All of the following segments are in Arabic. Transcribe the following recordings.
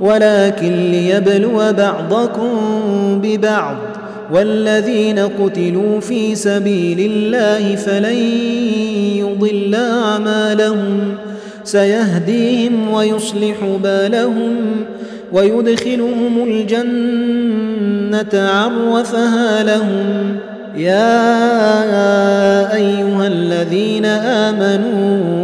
ولكن ليبلو بعضكم ببعض والذين قتلوا في سبيل الله فلن يضل أعمالهم سيهديهم ويصلح بالهم ويدخلهم الجنة عرفها لهم يا أيها الذين آمنوا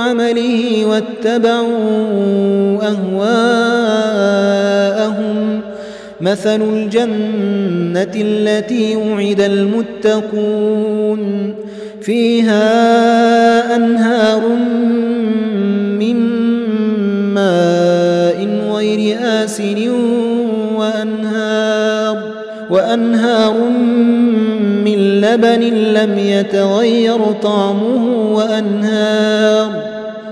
عمله واتبعوا أهواءهم. مثل الجنة التي وعد المتقون. فيها أنهار من ماء غير آسن وأنهار وأنهار من لبن لم يتغير طعمه وأنهار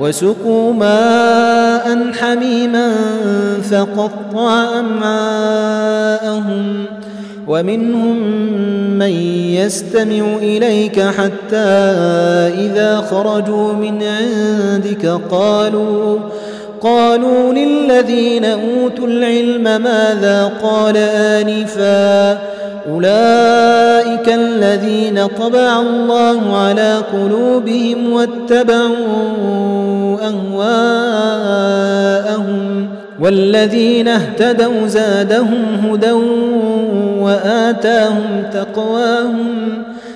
وسقوا ماء حميما فقطع أمعاءهم ومنهم من يستمع إليك حتى إذا خرجوا من عندك قالوا قالوا للذين أوتوا العلم ماذا قال آنفا أولئك الذين طبع الله على قلوبهم واتبعوا أهواءهم والذين اهتدوا زادهم هدى وآتاهم تقواهم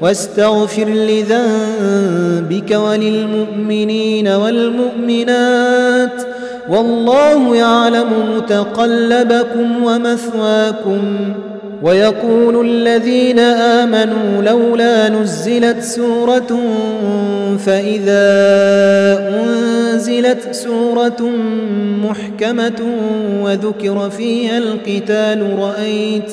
واستغفر لذنبك وللمؤمنين والمؤمنات والله يعلم متقلبكم ومثواكم ويقول الذين آمنوا لولا نزلت سورة فإذا أنزلت سورة محكمة وذكر فيها القتال رأيت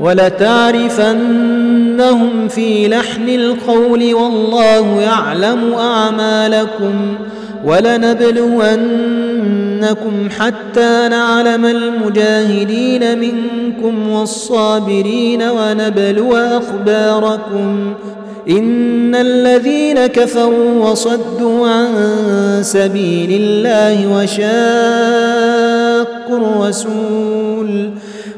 ولتعرفنهم في لحن القول والله يعلم أعمالكم ولنبلونكم حتى نعلم المجاهدين منكم والصابرين ونبلو أخباركم إن الذين كفروا وصدوا عن سبيل الله وشاقوا الرسول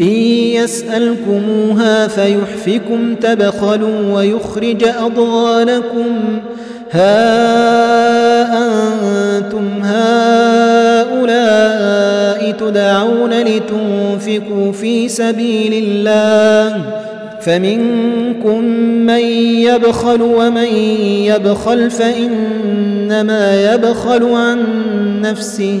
إن يسألكموها فيحفكم تبخلوا ويخرج أضغانكم. ها أنتم هؤلاء تدعون لتنفقوا في سبيل الله. فمنكم من يبخل ومن يبخل فإنما يبخل عن نفسه.